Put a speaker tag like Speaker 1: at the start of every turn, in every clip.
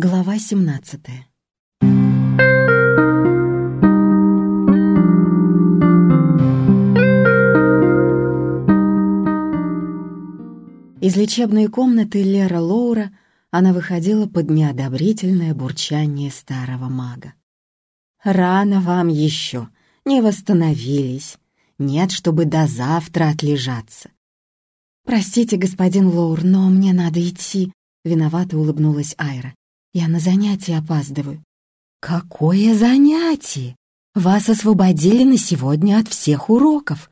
Speaker 1: Глава 17 Из лечебной комнаты Лера Лоура она выходила под неодобрительное бурчание старого мага. «Рано вам еще, не восстановились. Нет, чтобы до завтра отлежаться». «Простите, господин Лоур, но мне надо идти», — виновато улыбнулась Айра. Я на занятие опаздываю». «Какое занятие? Вас освободили на сегодня от всех уроков.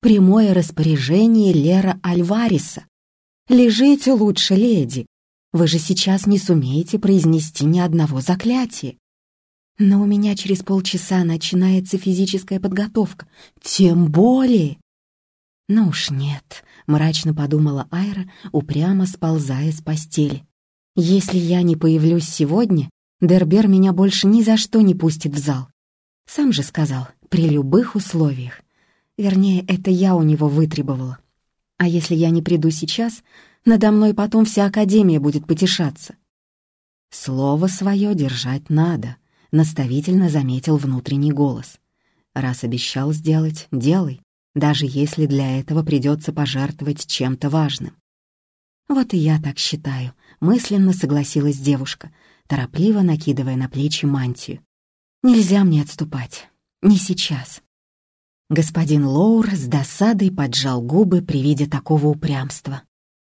Speaker 1: Прямое распоряжение Лера Альвариса. Лежите лучше, леди. Вы же сейчас не сумеете произнести ни одного заклятия. Но у меня через полчаса начинается физическая подготовка. Тем более...» «Ну уж нет», — мрачно подумала Айра, упрямо сползая с постели. Если я не появлюсь сегодня, Дербер меня больше ни за что не пустит в зал. Сам же сказал, при любых условиях. Вернее, это я у него вытребовала. А если я не приду сейчас, надо мной потом вся Академия будет потешаться. Слово свое держать надо, наставительно заметил внутренний голос. Раз обещал сделать, делай, даже если для этого придется пожертвовать чем-то важным. Вот и я так считаю, мысленно согласилась девушка, торопливо накидывая на плечи мантию. «Нельзя мне отступать. Не сейчас». Господин Лоур с досадой поджал губы при виде такого упрямства.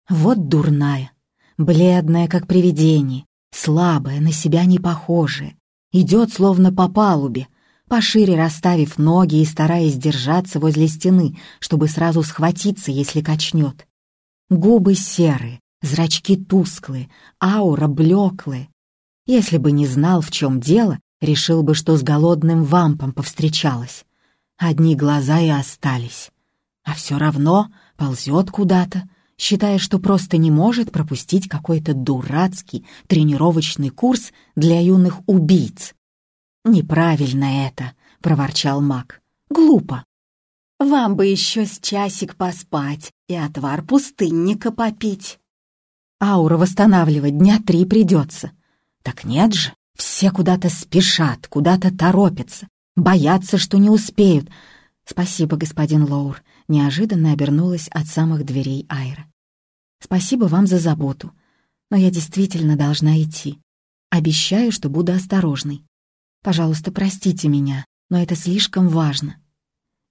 Speaker 1: Вот дурная, бледная, как привидение, слабая, на себя не похожая, идет словно по палубе, пошире расставив ноги и стараясь держаться возле стены, чтобы сразу схватиться, если качнет. Губы серые, Зрачки тусклые, аура блеклая. Если бы не знал, в чем дело, решил бы, что с голодным вампом повстречалась. Одни глаза и остались. А все равно ползет куда-то, считая, что просто не может пропустить какой-то дурацкий тренировочный курс для юных убийц. «Неправильно это», — проворчал маг. «Глупо. Вам бы еще с часик поспать и отвар пустынника попить». Аура восстанавливать дня три придется. Так нет же, все куда-то спешат, куда-то торопятся, боятся, что не успеют. Спасибо, господин Лоур, неожиданно обернулась от самых дверей Айра. Спасибо вам за заботу, но я действительно должна идти. Обещаю, что буду осторожной. Пожалуйста, простите меня, но это слишком важно.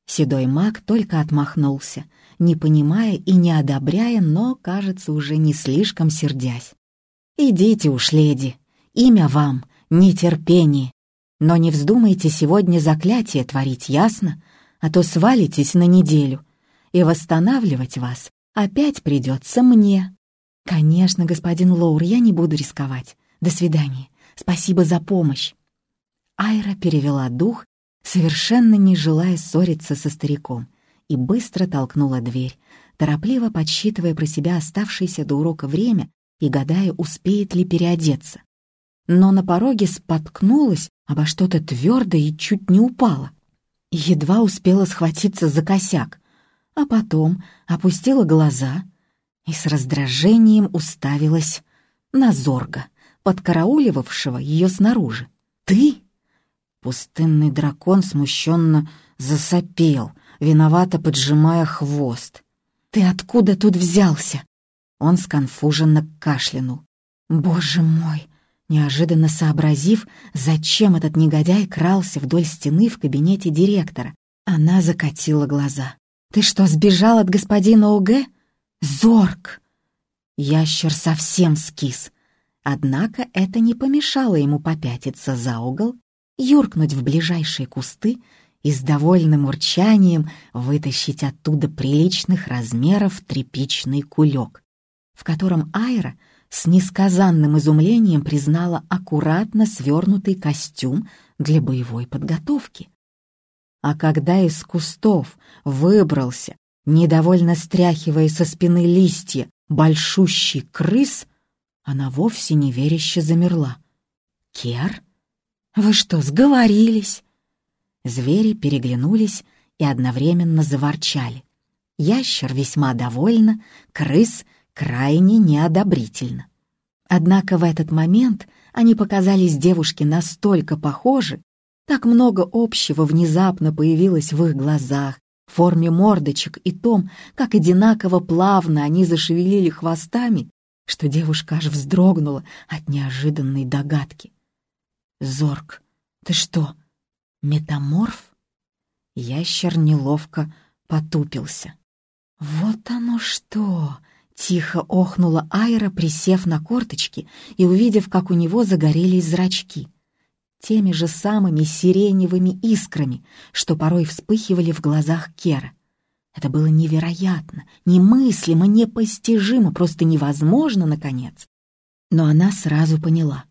Speaker 1: Седой маг только отмахнулся, не понимая и не одобряя, но, кажется, уже не слишком сердясь. «Идите уж, леди, имя вам, нетерпение. Но не вздумайте сегодня заклятие творить, ясно? А то свалитесь на неделю, и восстанавливать вас опять придется мне». «Конечно, господин Лоур, я не буду рисковать. До свидания. Спасибо за помощь». Айра перевела дух, совершенно не желая ссориться со стариком, и быстро толкнула дверь, торопливо подсчитывая про себя оставшееся до урока время и гадая, успеет ли переодеться. Но на пороге споткнулась обо что-то твердое и чуть не упала. Едва успела схватиться за косяк, а потом опустила глаза и с раздражением уставилась на Зорга, подкарауливавшего ее снаружи. «Ты?» Пустынный дракон смущенно засопел — виновато поджимая хвост. «Ты откуда тут взялся?» Он сконфуженно кашлянул. «Боже мой!» Неожиданно сообразив, зачем этот негодяй крался вдоль стены в кабинете директора, она закатила глаза. «Ты что, сбежал от господина ОГ?» «Зорг!» Ящер совсем скис. Однако это не помешало ему попятиться за угол, юркнуть в ближайшие кусты и с довольным урчанием вытащить оттуда приличных размеров тряпичный кулек, в котором Айра с несказанным изумлением признала аккуратно свернутый костюм для боевой подготовки. А когда из кустов выбрался, недовольно стряхивая со спины листья, большущий крыс, она вовсе неверяще замерла. «Кер? Вы что, сговорились?» Звери переглянулись и одновременно заворчали. Ящер весьма довольно, крыс крайне неодобрительно. Однако в этот момент они показались девушке настолько похожи, так много общего внезапно появилось в их глазах, форме мордочек и том, как одинаково плавно они зашевелили хвостами, что девушка аж вздрогнула от неожиданной догадки. «Зорг, ты что, метаморф?» Ящер неловко потупился. «Вот оно что!» — тихо охнула Айра, присев на корточки и увидев, как у него загорелись зрачки. Теми же самыми сиреневыми искрами, что порой вспыхивали в глазах Кера. Это было невероятно, немыслимо, непостижимо, просто невозможно, наконец. Но она сразу поняла.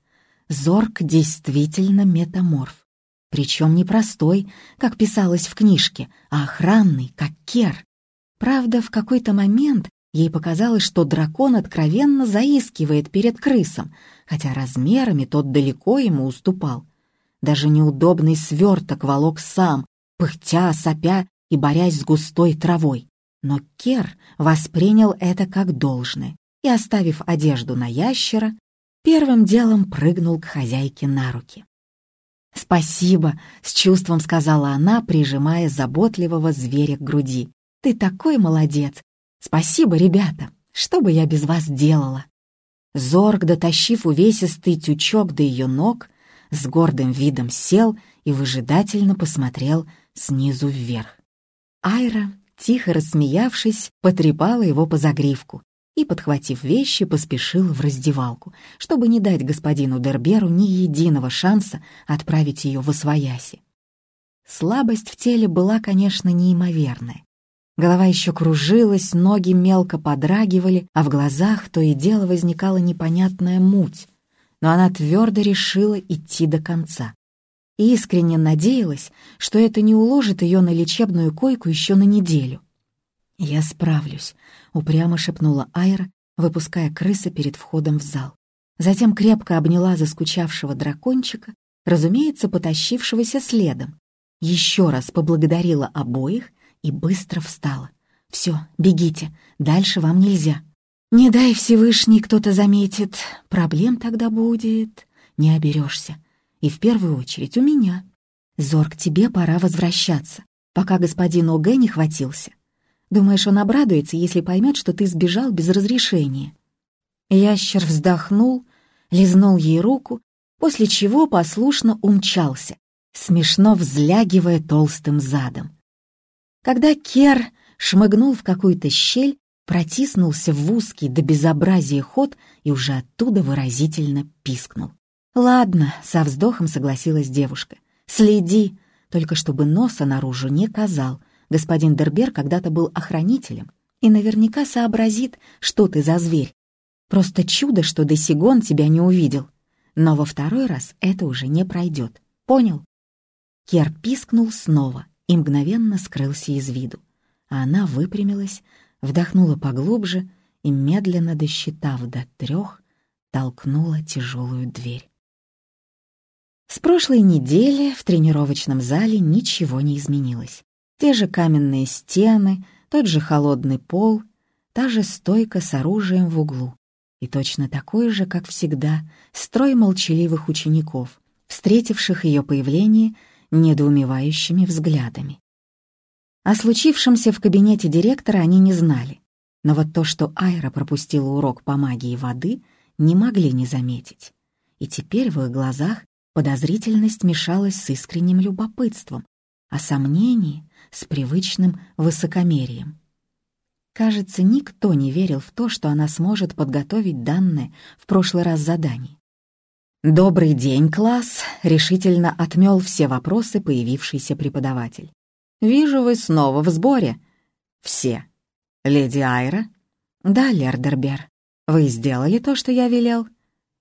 Speaker 1: Зорг действительно метаморф. Причем не простой, как писалось в книжке, а охранный, как Кер. Правда, в какой-то момент ей показалось, что дракон откровенно заискивает перед крысом, хотя размерами тот далеко ему уступал. Даже неудобный сверток волок сам, пыхтя, сопя и борясь с густой травой. Но Кер воспринял это как должное и, оставив одежду на ящера, первым делом прыгнул к хозяйке на руки. «Спасибо», — с чувством сказала она, прижимая заботливого зверя к груди. «Ты такой молодец! Спасибо, ребята! Что бы я без вас делала?» Зорг, дотащив увесистый тючок до ее ног, с гордым видом сел и выжидательно посмотрел снизу вверх. Айра, тихо рассмеявшись, потрепала его по загривку и, подхватив вещи, поспешила в раздевалку, чтобы не дать господину Дерберу ни единого шанса отправить ее в освояси. Слабость в теле была, конечно, неимоверная. Голова еще кружилась, ноги мелко подрагивали, а в глазах то и дело возникала непонятная муть. Но она твердо решила идти до конца и искренне надеялась, что это не уложит ее на лечебную койку еще на неделю. «Я справлюсь», — упрямо шепнула Айра, выпуская крыса перед входом в зал. Затем крепко обняла заскучавшего дракончика, разумеется, потащившегося следом. Еще раз поблагодарила обоих и быстро встала. «Все, бегите, дальше вам нельзя». «Не дай Всевышний кто-то заметит, проблем тогда будет, не оберешься и в первую очередь у меня. Зорг, тебе пора возвращаться, пока господин Огэ не хватился. Думаешь, он обрадуется, если поймет, что ты сбежал без разрешения?» Ящер вздохнул, лизнул ей руку, после чего послушно умчался, смешно взлягивая толстым задом. Когда Кер шмыгнул в какую-то щель, протиснулся в узкий до безобразия ход и уже оттуда выразительно пискнул. «Ладно», — со вздохом согласилась девушка. «Следи, только чтобы носа наружу не казал. Господин Дербер когда-то был охранителем и наверняка сообразит, что ты за зверь. Просто чудо, что Десигон тебя не увидел. Но во второй раз это уже не пройдет. Понял?» Кер пискнул снова и мгновенно скрылся из виду. А она выпрямилась, вдохнула поглубже и, медленно досчитав до трех, толкнула тяжелую дверь. С прошлой недели в тренировочном зале ничего не изменилось. Те же каменные стены, тот же холодный пол, та же стойка с оружием в углу. И точно такой же, как всегда, строй молчаливых учеников, встретивших ее появление недоумевающими взглядами. О случившемся в кабинете директора они не знали, но вот то, что Айра пропустила урок по магии воды, не могли не заметить. И теперь в их глазах Подозрительность мешалась с искренним любопытством, а сомнение — с привычным высокомерием. Кажется, никто не верил в то, что она сможет подготовить данное в прошлый раз задание. «Добрый день, класс!» — решительно отмел все вопросы появившийся преподаватель. «Вижу, вы снова в сборе». «Все. Леди Айра?» «Да, Лердербер. Вы сделали то, что я велел?»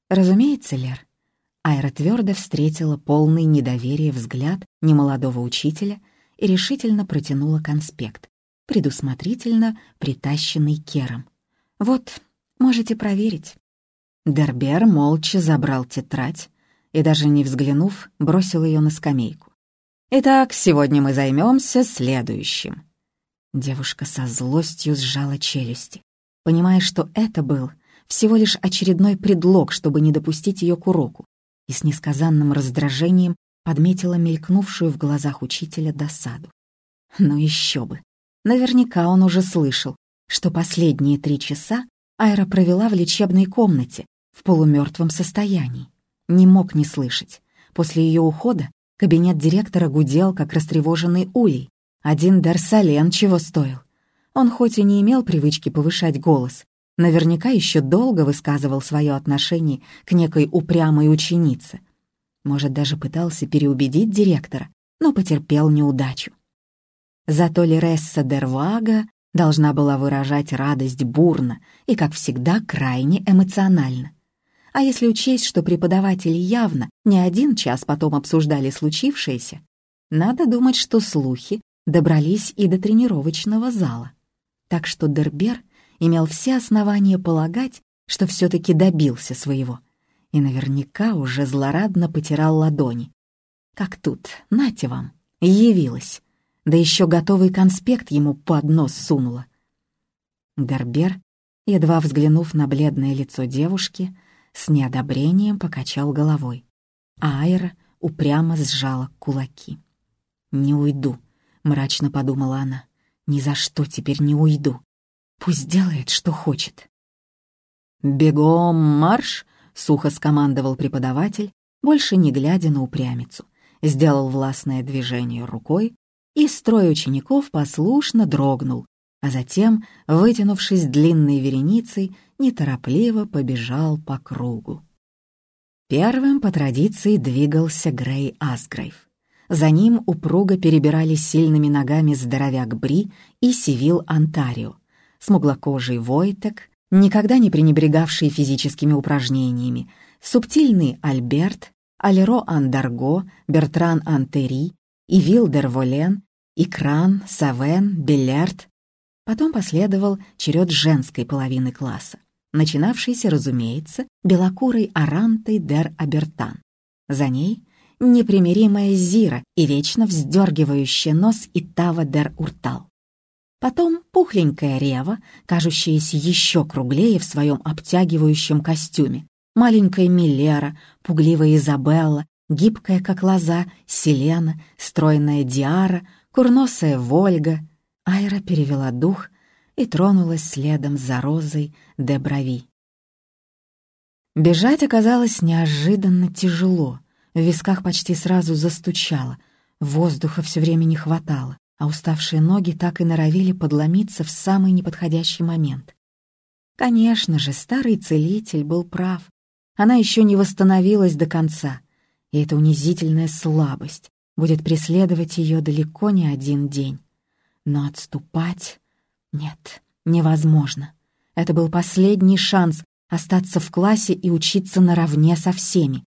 Speaker 1: «Разумеется, Лер. Айра твердо встретила полный недоверия взгляд немолодого учителя и решительно протянула конспект, предусмотрительно притащенный Кером. «Вот, можете проверить». Дербер молча забрал тетрадь и, даже не взглянув, бросил ее на скамейку. «Итак, сегодня мы займемся следующим». Девушка со злостью сжала челюсти, понимая, что это был всего лишь очередной предлог, чтобы не допустить ее к уроку, и с несказанным раздражением подметила мелькнувшую в глазах учителя досаду. Ну еще бы. Наверняка он уже слышал, что последние три часа Айра провела в лечебной комнате в полумертвом состоянии. Не мог не слышать. После ее ухода кабинет директора гудел, как растревоженный улей. Один Дарсален чего стоил. Он хоть и не имел привычки повышать голос, наверняка еще долго высказывал свое отношение к некой упрямой ученице. Может, даже пытался переубедить директора, но потерпел неудачу. Зато Лересса Дервага должна была выражать радость бурно и, как всегда, крайне эмоционально. А если учесть, что преподаватели явно не один час потом обсуждали случившееся, надо думать, что слухи добрались и до тренировочного зала. Так что Дербер имел все основания полагать, что все-таки добился своего, и наверняка уже злорадно потирал ладони. Как тут, нате вам, явилась да еще готовый конспект ему под нос сунула. Дербер, едва взглянув на бледное лицо девушки, с неодобрением покачал головой, а Айра упрямо сжала кулаки. «Не уйду», — мрачно подумала она. «Ни за что теперь не уйду. Пусть делает, что хочет». «Бегом марш!» — сухо скомандовал преподаватель, больше не глядя на упрямицу. Сделал властное движение рукой, и строй учеников послушно дрогнул, а затем, вытянувшись длинной вереницей, неторопливо побежал по кругу. Первым по традиции двигался Грей Асгрейв. За ним упруго перебирали сильными ногами здоровяк Бри и Сивил Онтарио, смуглокожий Войтек, никогда не пренебрегавший физическими упражнениями, субтильный Альберт, Алеро Андарго, Бертран Антери и Вилдер Волен, и Кран, Савен, Беллярд. Потом последовал черед женской половины класса, начинавшийся, разумеется, белокурой Арантой дер Абертан. За ней непримиримая Зира и вечно вздергивающая нос Итава дер Уртал. Потом пухленькая Рева, кажущаяся еще круглее в своем обтягивающем костюме, маленькая Миллера, пугливая Изабелла гибкая, как лоза, Селена, стройная Диара, курносая Вольга. Айра перевела дух и тронулась следом за Розой де Брави. Бежать оказалось неожиданно тяжело. В висках почти сразу застучало, воздуха все время не хватало, а уставшие ноги так и норовили подломиться в самый неподходящий момент. Конечно же, старый целитель был прав. Она еще не восстановилась до конца и эта унизительная слабость будет преследовать ее далеко не один день. Но отступать... Нет, невозможно. Это был последний шанс остаться в классе и учиться наравне со всеми.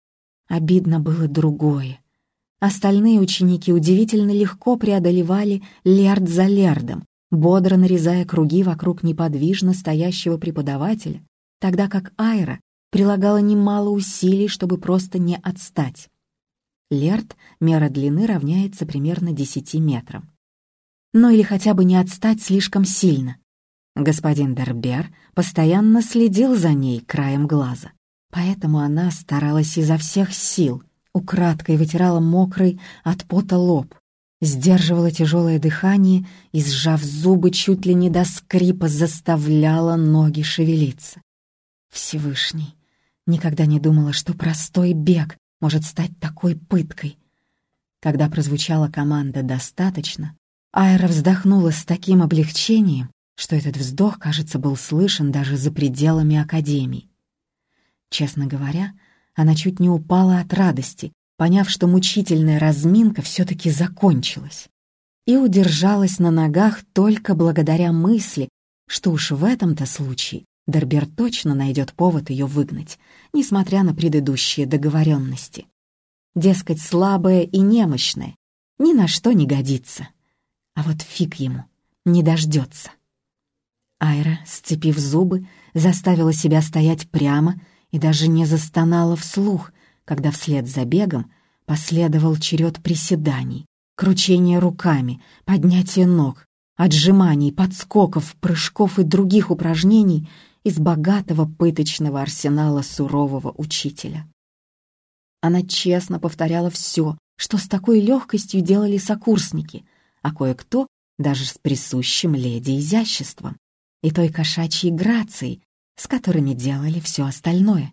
Speaker 1: Обидно было другое. Остальные ученики удивительно легко преодолевали лерд за лердом, бодро нарезая круги вокруг неподвижно стоящего преподавателя, тогда как Айра прилагала немало усилий, чтобы просто не отстать. Лерт мера длины равняется примерно 10 метрам. Ну или хотя бы не отстать слишком сильно. Господин Дербер постоянно следил за ней краем глаза, поэтому она старалась изо всех сил, украдкой вытирала мокрый от пота лоб, сдерживала тяжелое дыхание и, сжав зубы, чуть ли не до скрипа заставляла ноги шевелиться. Всевышний, никогда не думала, что простой бег может стать такой пыткой. Когда прозвучала команда «достаточно», Айра вздохнула с таким облегчением, что этот вздох, кажется, был слышен даже за пределами Академии. Честно говоря, она чуть не упала от радости, поняв, что мучительная разминка все-таки закончилась, и удержалась на ногах только благодаря мысли, что уж в этом-то случае Дербер точно найдет повод ее выгнать, несмотря на предыдущие договоренности. Дескать, слабая и немощная, ни на что не годится. А вот фиг ему, не дождется. Айра, сцепив зубы, заставила себя стоять прямо и даже не застонала вслух, когда вслед за бегом последовал черед приседаний, кручения руками, поднятия ног, отжиманий, подскоков, прыжков и других упражнений — из богатого пыточного арсенала сурового учителя. Она честно повторяла все, что с такой легкостью делали сокурсники, а кое-кто даже с присущим леди изяществом и той кошачьей грацией, с которыми делали все остальное.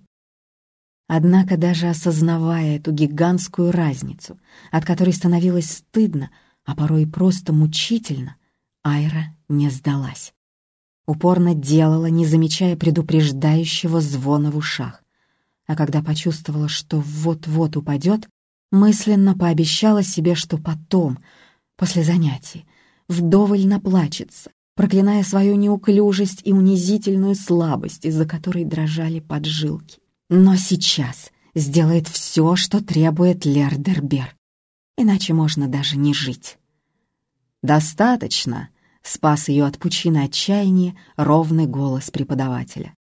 Speaker 1: Однако даже осознавая эту гигантскую разницу, от которой становилось стыдно, а порой просто мучительно, Айра не сдалась. Упорно делала, не замечая предупреждающего звона в ушах. А когда почувствовала, что вот-вот упадет, мысленно пообещала себе, что потом, после занятий, вдоволь наплачется, проклиная свою неуклюжесть и унизительную слабость, из-за которой дрожали поджилки. Но сейчас сделает все, что требует Лердербер. Иначе можно даже не жить. «Достаточно», — спас ее от пучины отчаяния ровный голос преподавателя.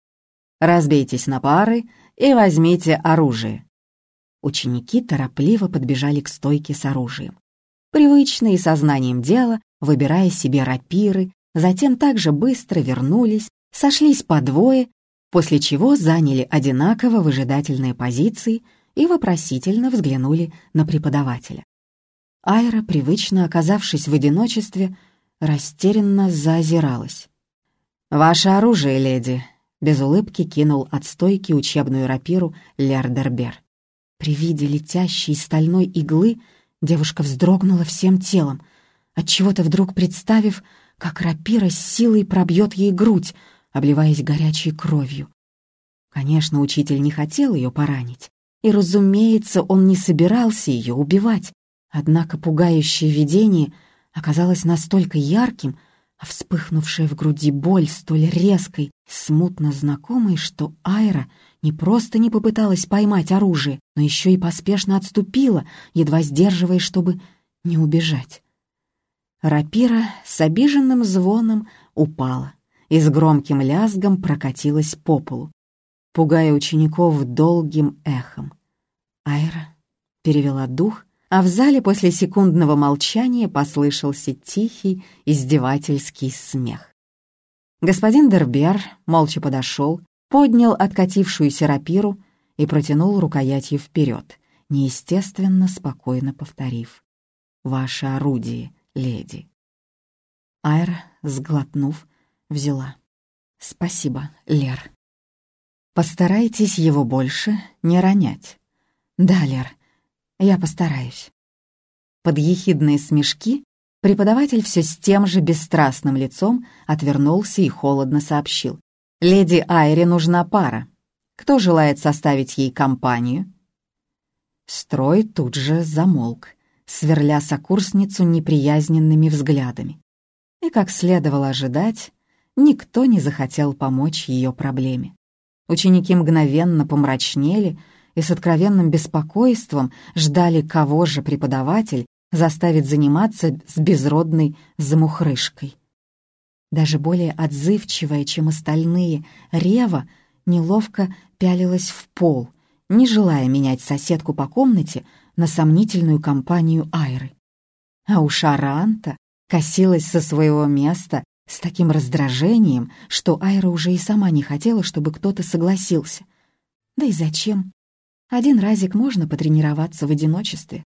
Speaker 1: «Разбейтесь на пары и возьмите оружие». Ученики торопливо подбежали к стойке с оружием. Привычные сознанием дела, выбирая себе рапиры, затем также быстро вернулись, сошлись по двое после чего заняли одинаково выжидательные позиции и вопросительно взглянули на преподавателя. Айра, привычно оказавшись в одиночестве, растерянно заозиралась. «Ваше оружие, леди!» — без улыбки кинул от стойки учебную рапиру Лердербер. При виде летящей стальной иглы девушка вздрогнула всем телом, отчего-то вдруг представив, как рапира с силой пробьет ей грудь, обливаясь горячей кровью. Конечно, учитель не хотел ее поранить, и, разумеется, он не собирался ее убивать. Однако пугающее видение оказалось настолько ярким, а вспыхнувшая в груди боль столь резкой, смутно знакомой, что Айра не просто не попыталась поймать оружие, но еще и поспешно отступила, едва сдерживая, чтобы не убежать. Рапира с обиженным звоном упала и с громким лязгом прокатилась по полу, пугая учеников долгим эхом. Айра перевела дух, а в зале после секундного молчания послышался тихий, издевательский смех. Господин Дербер молча подошел, поднял откатившуюся рапиру и протянул рукоятью вперед, неестественно спокойно повторив «Ваше орудие, леди». Айра, сглотнув, взяла. «Спасибо, Лер». «Постарайтесь его больше не ронять». «Да, Лер, я постараюсь». Под ехидные смешки преподаватель все с тем же бесстрастным лицом отвернулся и холодно сообщил. «Леди Айре нужна пара. Кто желает составить ей компанию?» Строй тут же замолк, сверля сокурсницу неприязненными взглядами. И, как следовало ожидать, никто не захотел помочь ее проблеме. Ученики мгновенно помрачнели и с откровенным беспокойством ждали, кого же преподаватель заставит заниматься с безродной замухрышкой. Даже более отзывчивая, чем остальные, Рева неловко пялилась в пол, не желая менять соседку по комнате на сомнительную компанию Айры. А у Шаранта косилась со своего места с таким раздражением, что Айра уже и сама не хотела, чтобы кто-то согласился. Да и зачем? Один разик можно потренироваться в одиночестве.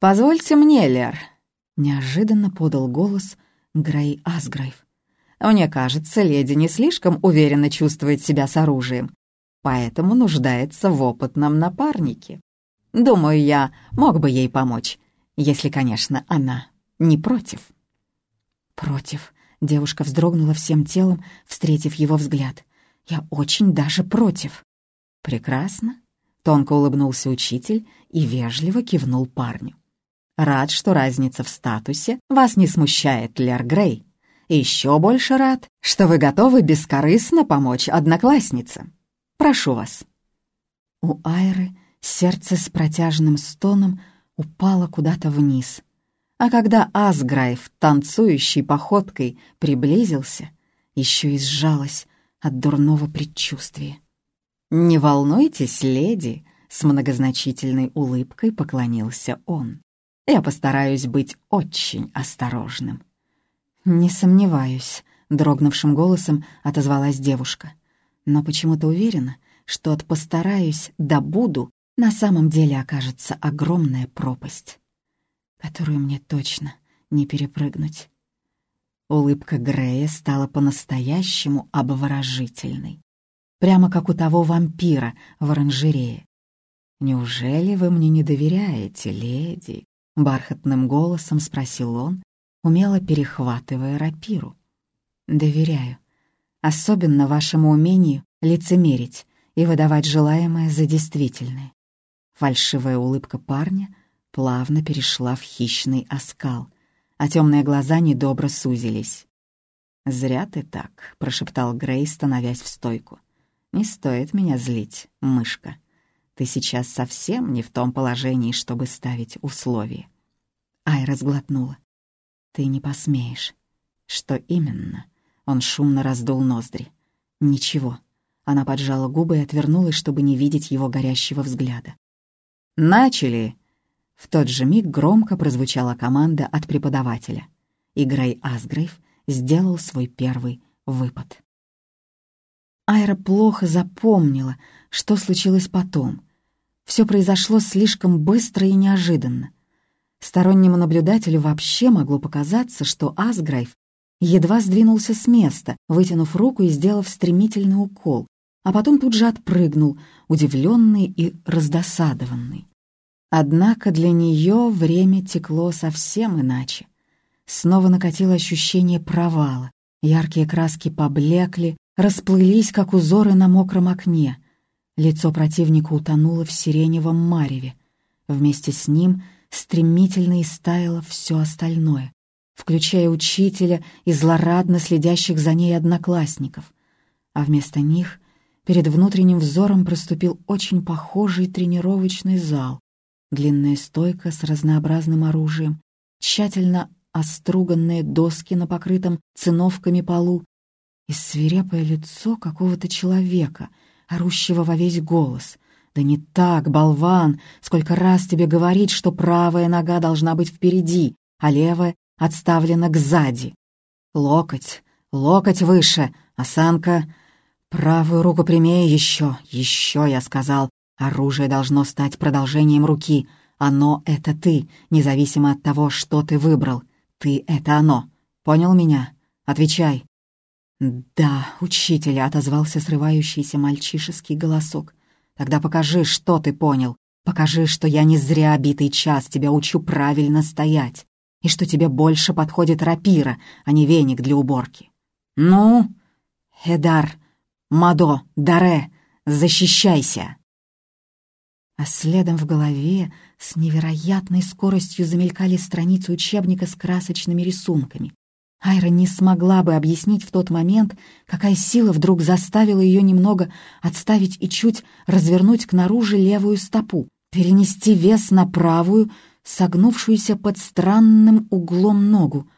Speaker 1: «Позвольте мне, Лер», — неожиданно подал голос Грей Асграйв. «Мне кажется, леди не слишком уверенно чувствует себя с оружием, поэтому нуждается в опытном напарнике. Думаю, я мог бы ей помочь, если, конечно, она не против». «Против», — девушка вздрогнула всем телом, встретив его взгляд. «Я очень даже против». «Прекрасно», — тонко улыбнулся учитель и вежливо кивнул парню. «Рад, что разница в статусе вас не смущает, Лер Грей. Еще больше рад, что вы готовы бескорыстно помочь однокласснице. Прошу вас». У Айры сердце с протяжным стоном упало куда-то вниз, а когда Асграйв, танцующей походкой, приблизился, еще и сжалась от дурного предчувствия. «Не волнуйтесь, леди», — с многозначительной улыбкой поклонился он. «Я постараюсь быть очень осторожным». «Не сомневаюсь», —— дрогнувшим голосом отозвалась девушка. «Но почему-то уверена, что от «постараюсь» до «буду» на самом деле окажется огромная пропасть, которую мне точно не перепрыгнуть». Улыбка Грея стала по-настоящему обворожительной, прямо как у того вампира в оранжерее. «Неужели вы мне не доверяете, леди?» — бархатным голосом спросил он, умело перехватывая рапиру. «Доверяю. Особенно вашему умению лицемерить и выдавать желаемое за действительное». Фальшивая улыбка парня плавно перешла в хищный оскал, а темные глаза недобро сузились. «Зря ты так», — прошептал Грей, становясь в стойку. «Не стоит меня злить, мышка». Ты сейчас совсем не в том положении, чтобы ставить условия. Айра сглотнула. Ты не посмеешь. Что именно? Он шумно раздул ноздри. Ничего. Она поджала губы и отвернулась, чтобы не видеть его горящего взгляда. «Начали!» В тот же миг громко прозвучала команда от преподавателя, и Грей Асгрейв сделал свой первый выпад. Айра плохо запомнила, что случилось потом, все произошло слишком быстро и неожиданно. Стороннему наблюдателю вообще могло показаться, что Асграйв едва сдвинулся с места, вытянув руку и сделав стремительный укол, а потом тут же отпрыгнул, удивленный и раздосадованный. Однако для нее время текло совсем иначе. Снова накатило ощущение провала. Яркие краски поблекли, расплылись, как узоры на мокром окне — Лицо противника утонуло в сиреневом мареве. Вместе с ним стремительно истаяло все остальное, включая учителя и злорадно следящих за ней одноклассников. А вместо них перед внутренним взором проступил очень похожий тренировочный зал, длинная стойка с разнообразным оружием, тщательно оструганные доски на покрытом циновками полу и свирепое лицо какого-то человека — орущего во весь голос. «Да не так, болван! Сколько раз тебе говорить, что правая нога должна быть впереди, а левая отставлена кзади. Локоть, локоть выше, осанка. Правую руку прямее еще, еще, я сказал. Оружие должно стать продолжением руки. Оно — это ты, независимо от того, что ты выбрал. Ты — это оно. Понял меня? Отвечай. «Да, учитель», — отозвался срывающийся мальчишеский голосок. «Тогда покажи, что ты понял. Покажи, что я не зря битый час тебя учу правильно стоять, и что тебе больше подходит рапира, а не веник для уборки. Ну, Эдар, Мадо, Даре, защищайся!» А следом в голове с невероятной скоростью замелькали страницы учебника с красочными рисунками. Айра не смогла бы объяснить в тот момент, какая сила вдруг заставила ее немного отставить и чуть развернуть к наружу левую стопу, перенести вес на правую, согнувшуюся под странным углом ногу.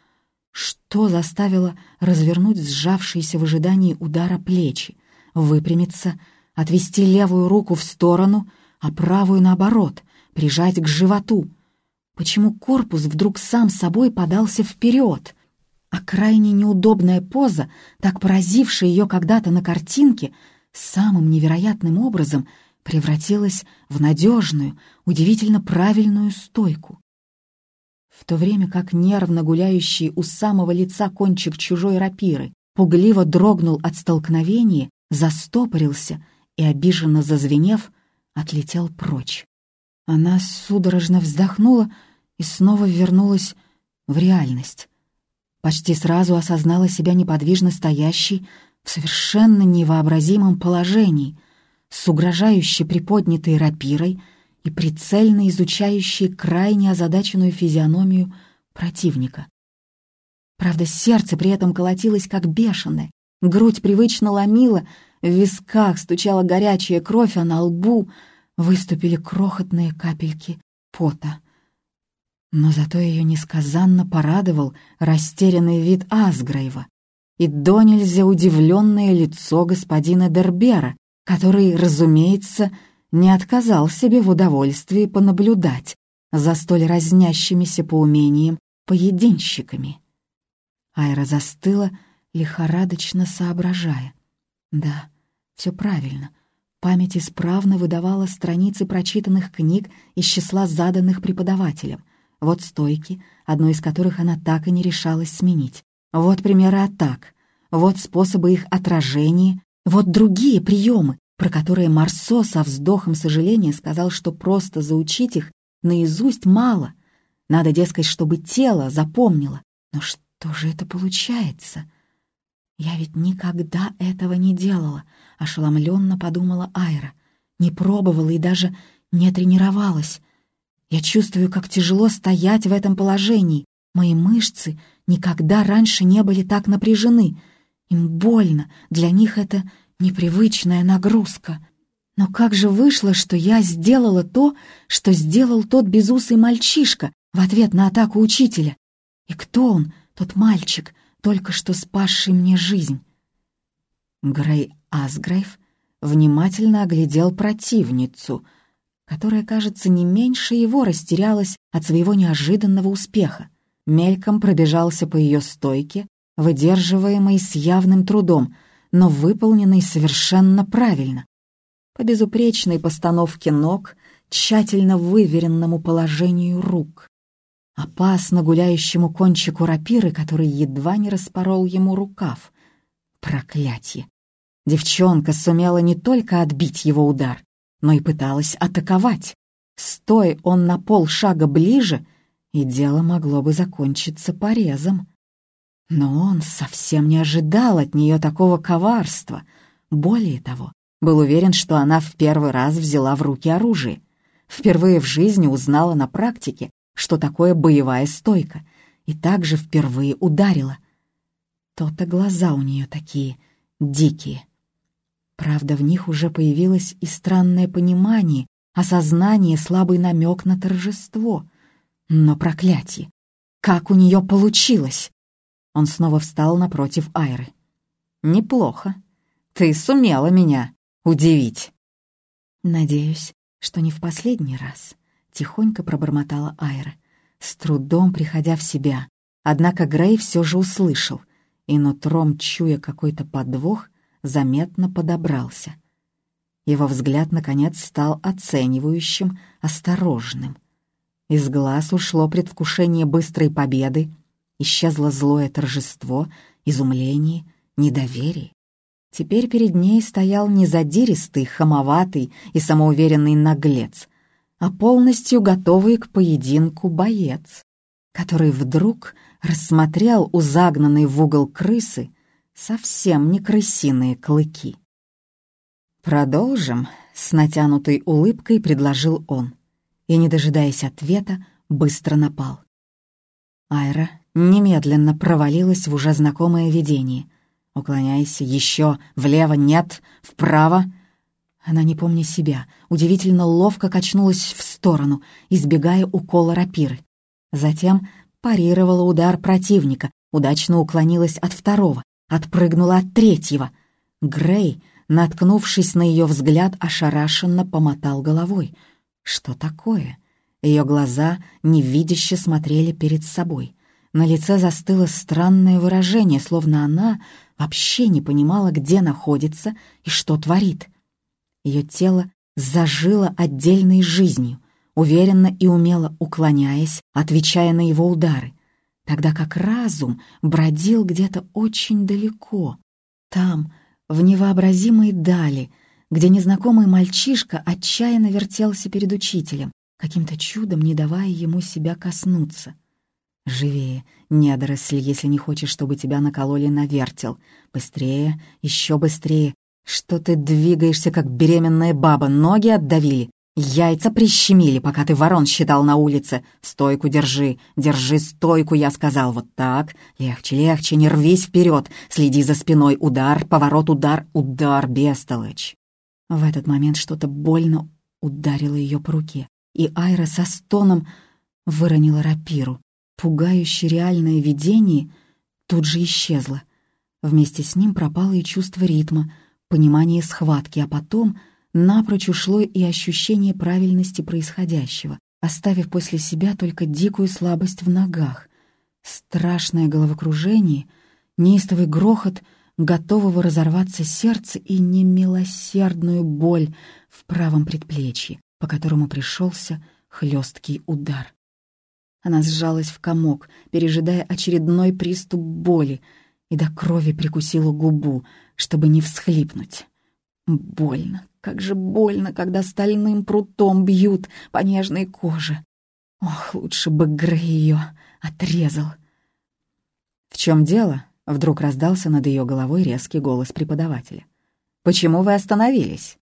Speaker 1: Что заставило развернуть сжавшиеся в ожидании удара плечи, выпрямиться, отвести левую руку в сторону, а правую наоборот, прижать к животу? Почему корпус вдруг сам собой подался вперед — а крайне неудобная поза, так поразившая ее когда-то на картинке, самым невероятным образом превратилась в надежную, удивительно правильную стойку. В то время как нервно гуляющий у самого лица кончик чужой рапиры пугливо дрогнул от столкновения, застопорился и, обиженно зазвенев, отлетел прочь. Она судорожно вздохнула и снова вернулась в реальность почти сразу осознала себя неподвижно стоящей в совершенно невообразимом положении, с угрожающе приподнятой рапирой и прицельно изучающей крайне озадаченную физиономию противника. Правда, сердце при этом колотилось как бешеное, грудь привычно ломила, в висках стучала горячая кровь, а на лбу выступили крохотные капельки пота — но зато ее несказанно порадовал растерянный вид Асгрейва и до нельзя удивленное лицо господина Дербера, который, разумеется, не отказал себе в удовольствии понаблюдать за столь разнящимися по умениям поединщиками. Айра застыла, лихорадочно соображая. Да, все правильно. Память исправно выдавала страницы прочитанных книг из числа заданных преподавателем. Вот стойки, одну из которых она так и не решалась сменить. Вот примеры атак, вот способы их отражения, вот другие приемы, про которые Марсо со вздохом сожаления сказал, что просто заучить их наизусть мало. Надо, дескать, чтобы тело запомнило. Но что же это получается? Я ведь никогда этого не делала, ошеломленно подумала Айра. Не пробовала и даже не тренировалась. Я чувствую, как тяжело стоять в этом положении. Мои мышцы никогда раньше не были так напряжены. Им больно, для них это непривычная нагрузка. Но как же вышло, что я сделала то, что сделал тот безусый мальчишка в ответ на атаку учителя? И кто он, тот мальчик, только что спасший мне жизнь? Грей Асгрейв внимательно оглядел противницу, которая, кажется, не меньше его растерялась от своего неожиданного успеха. Мельком пробежался по ее стойке, выдерживаемой с явным трудом, но выполненной совершенно правильно. По безупречной постановке ног, тщательно выверенному положению рук, опасно гуляющему кончику рапиры, который едва не распорол ему рукав. Проклятье! Девчонка сумела не только отбить его удар, но и пыталась атаковать. Стой он на полшага ближе, и дело могло бы закончиться порезом. Но он совсем не ожидал от нее такого коварства. Более того, был уверен, что она в первый раз взяла в руки оружие. Впервые в жизни узнала на практике, что такое боевая стойка, и также впервые ударила. То-то глаза у нее такие дикие. Правда, в них уже появилось и странное понимание, осознание, слабый намек на торжество. Но проклятие! Как у нее получилось! Он снова встал напротив Айры. «Неплохо. Ты сумела меня удивить». «Надеюсь, что не в последний раз», — тихонько пробормотала Айра, с трудом приходя в себя. Однако Грей все же услышал, и нутром, чуя какой-то подвох, заметно подобрался. Его взгляд, наконец, стал оценивающим, осторожным. Из глаз ушло предвкушение быстрой победы, исчезло злое торжество, изумление, недоверие. Теперь перед ней стоял не задиристый, хамоватый и самоуверенный наглец, а полностью готовый к поединку боец, который вдруг рассмотрел у загнанной в угол крысы совсем не крысиные клыки. «Продолжим», — с натянутой улыбкой предложил он, и, не дожидаясь ответа, быстро напал. Айра немедленно провалилась в уже знакомое видение. «Уклоняйся, еще, влево, нет, вправо!» Она, не помня себя, удивительно ловко качнулась в сторону, избегая укола рапиры. Затем парировала удар противника, удачно уклонилась от второго, отпрыгнула от третьего. Грей, наткнувшись на ее взгляд, ошарашенно помотал головой. «Что такое?» Ее глаза невидяще смотрели перед собой. На лице застыло странное выражение, словно она вообще не понимала, где находится и что творит. Ее тело зажило отдельной жизнью, уверенно и умело уклоняясь, отвечая на его удары тогда как разум бродил где-то очень далеко, там, в невообразимой дали, где незнакомый мальчишка отчаянно вертелся перед учителем, каким-то чудом не давая ему себя коснуться. «Живее, недоросль, если не хочешь, чтобы тебя накололи на вертел. Быстрее, еще быстрее. Что ты двигаешься, как беременная баба, ноги отдавили? Яйца прищемили, пока ты ворон считал на улице. Стойку держи, держи стойку, я сказал. Вот так. Легче, легче, не рвись вперед. Следи за спиной. Удар, поворот, удар, удар, бестолочь. В этот момент что-то больно ударило ее по руке, и Айра со стоном выронила рапиру. Пугающее реальное видение тут же исчезло. Вместе с ним пропало и чувство ритма, понимание схватки, а потом напрочь ушло и ощущение правильности происходящего, оставив после себя только дикую слабость в ногах, страшное головокружение неистовый грохот готового разорваться сердца и немилосердную боль в правом предплечье, по которому пришелся хлесткий удар. Она сжалась в комок, пережидая очередной приступ боли, и до крови прикусила губу, чтобы не всхлипнуть. Больно, как же больно, когда стальным прутом бьют по нежной коже. Ох, лучше бы Грей ее отрезал. «В чем дело?» — вдруг раздался над ее головой резкий голос преподавателя. «Почему вы остановились?»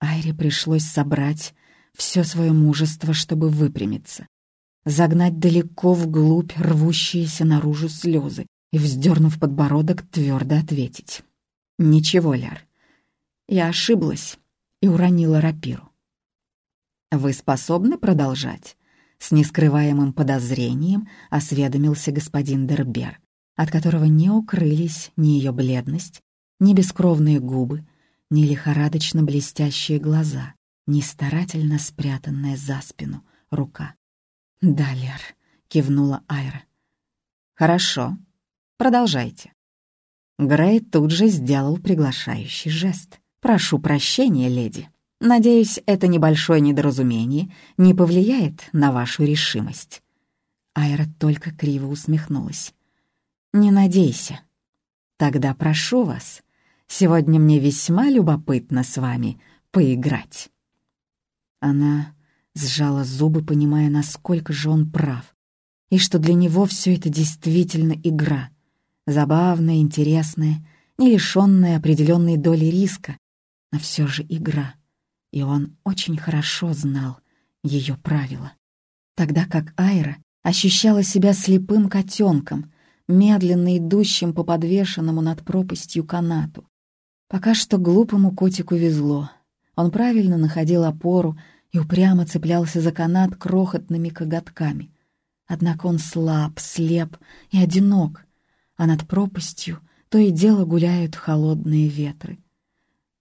Speaker 1: Айре пришлось собрать все свое мужество, чтобы выпрямиться, загнать далеко вглубь рвущиеся наружу слезы и, вздернув подбородок, твердо ответить. «Ничего, Ляр, я ошиблась и уронила рапиру». «Вы способны продолжать?» С нескрываемым подозрением осведомился господин Дербер, от которого не укрылись ни ее бледность, ни бескровные губы, ни лихорадочно блестящие глаза, ни старательно спрятанная за спину рука. «Да, Лер», — кивнула Айра. «Хорошо, продолжайте». Грей тут же сделал приглашающий жест. «Прошу прощения, леди. Надеюсь, это небольшое недоразумение не повлияет на вашу решимость». Айра только криво усмехнулась. «Не надейся. Тогда прошу вас, сегодня мне весьма любопытно с вами поиграть». Она сжала зубы, понимая, насколько же он прав, и что для него все это действительно игра, забавная, интересная, не лишенная определенной доли риска, но все же игра и он очень хорошо знал ее правила. Тогда как Айра ощущала себя слепым котенком, медленно идущим по подвешенному над пропастью канату. Пока что глупому котику везло. Он правильно находил опору и упрямо цеплялся за канат крохотными коготками. Однако он слаб, слеп и одинок, а над пропастью то и дело гуляют холодные ветры.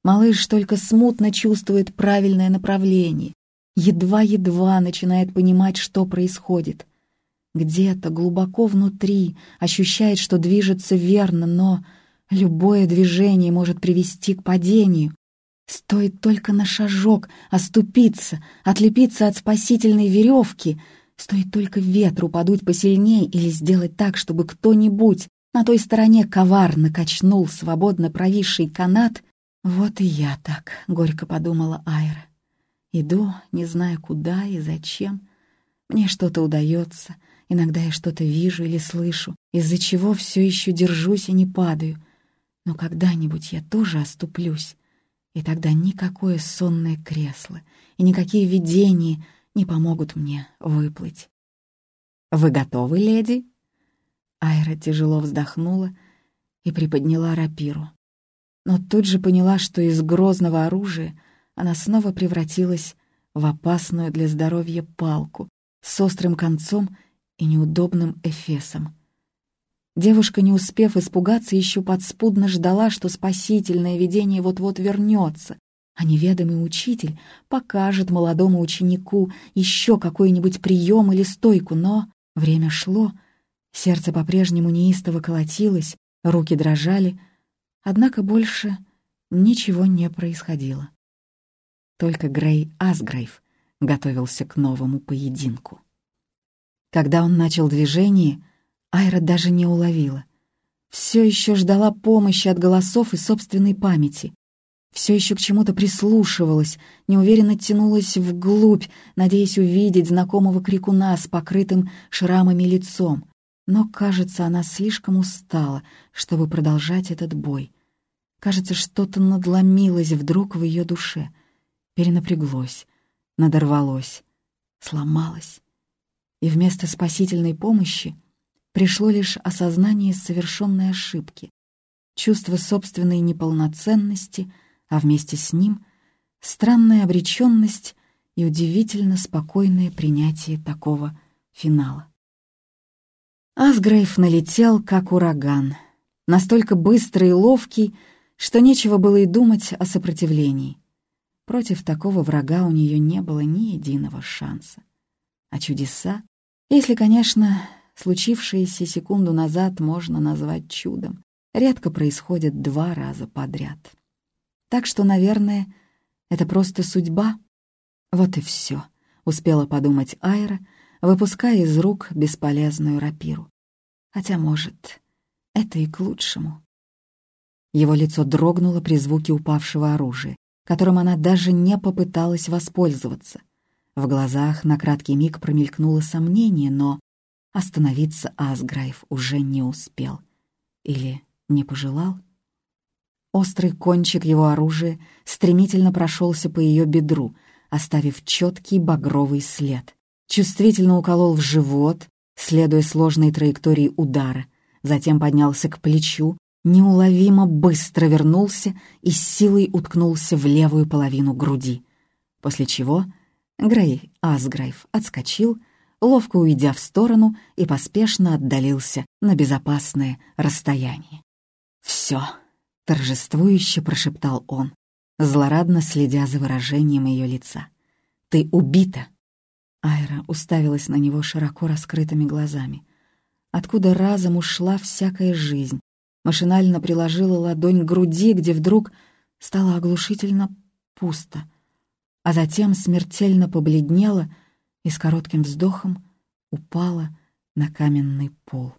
Speaker 1: Малыш только смутно чувствует правильное направление, едва-едва начинает понимать, что происходит. Где-то глубоко внутри ощущает, что движется верно, но любое движение может привести к падению. Стоит только на шажок оступиться, отлепиться от спасительной веревки, стоит только ветру подуть посильнее или сделать так, чтобы кто-нибудь на той стороне коварно качнул свободно провисший канат, «Вот и я так», — горько подумала Айра. «Иду, не зная куда и зачем. Мне что-то удается, иногда я что-то вижу или слышу, из-за чего все еще держусь и не падаю. Но когда-нибудь я тоже оступлюсь, и тогда никакое сонное кресло и никакие видения не помогут мне выплыть». «Вы готовы, леди?» Айра тяжело вздохнула и приподняла рапиру но тут же поняла, что из грозного оружия она снова превратилась в опасную для здоровья палку с острым концом и неудобным эфесом. Девушка, не успев испугаться, еще подспудно ждала, что спасительное видение вот-вот вернется, а неведомый учитель покажет молодому ученику еще какой-нибудь прием или стойку, но время шло, сердце по-прежнему неистово колотилось, руки дрожали, Однако больше ничего не происходило. Только Грей Асгрейв готовился к новому поединку. Когда он начал движение, Айра даже не уловила. Все еще ждала помощи от голосов и собственной памяти. Все еще к чему-то прислушивалась, неуверенно тянулась вглубь, надеясь увидеть знакомого крикуна с покрытым шрамами лицом. Но, кажется, она слишком устала, чтобы продолжать этот бой. Кажется, что-то надломилось вдруг в ее душе, перенапряглось, надорвалось, сломалось. И вместо спасительной помощи пришло лишь осознание совершенной ошибки, чувство собственной неполноценности, а вместе с ним странная обреченность и удивительно спокойное принятие такого финала. Асгрейв налетел, как ураган, настолько быстрый и ловкий, что нечего было и думать о сопротивлении. Против такого врага у нее не было ни единого шанса. А чудеса, если, конечно, случившееся секунду назад можно назвать чудом, редко происходит два раза подряд. Так что, наверное, это просто судьба. Вот и все, успела подумать Айра, выпуская из рук бесполезную рапиру. Хотя, может, это и к лучшему. Его лицо дрогнуло при звуке упавшего оружия, которым она даже не попыталась воспользоваться. В глазах на краткий миг промелькнуло сомнение, но остановиться Асграйв уже не успел. Или не пожелал? Острый кончик его оружия стремительно прошелся по ее бедру, оставив четкий багровый след. Чувствительно уколол в живот, следуя сложной траектории удара, затем поднялся к плечу, неуловимо быстро вернулся и с силой уткнулся в левую половину груди, после чего Грей Асграйв отскочил, ловко уйдя в сторону и поспешно отдалился на безопасное расстояние. «Все», — торжествующе прошептал он, злорадно следя за выражением ее лица. «Ты убита!» Айра уставилась на него широко раскрытыми глазами. Откуда разом ушла всякая жизнь? Машинально приложила ладонь к груди, где вдруг стало оглушительно пусто, а затем смертельно побледнела и с коротким вздохом упала на каменный пол.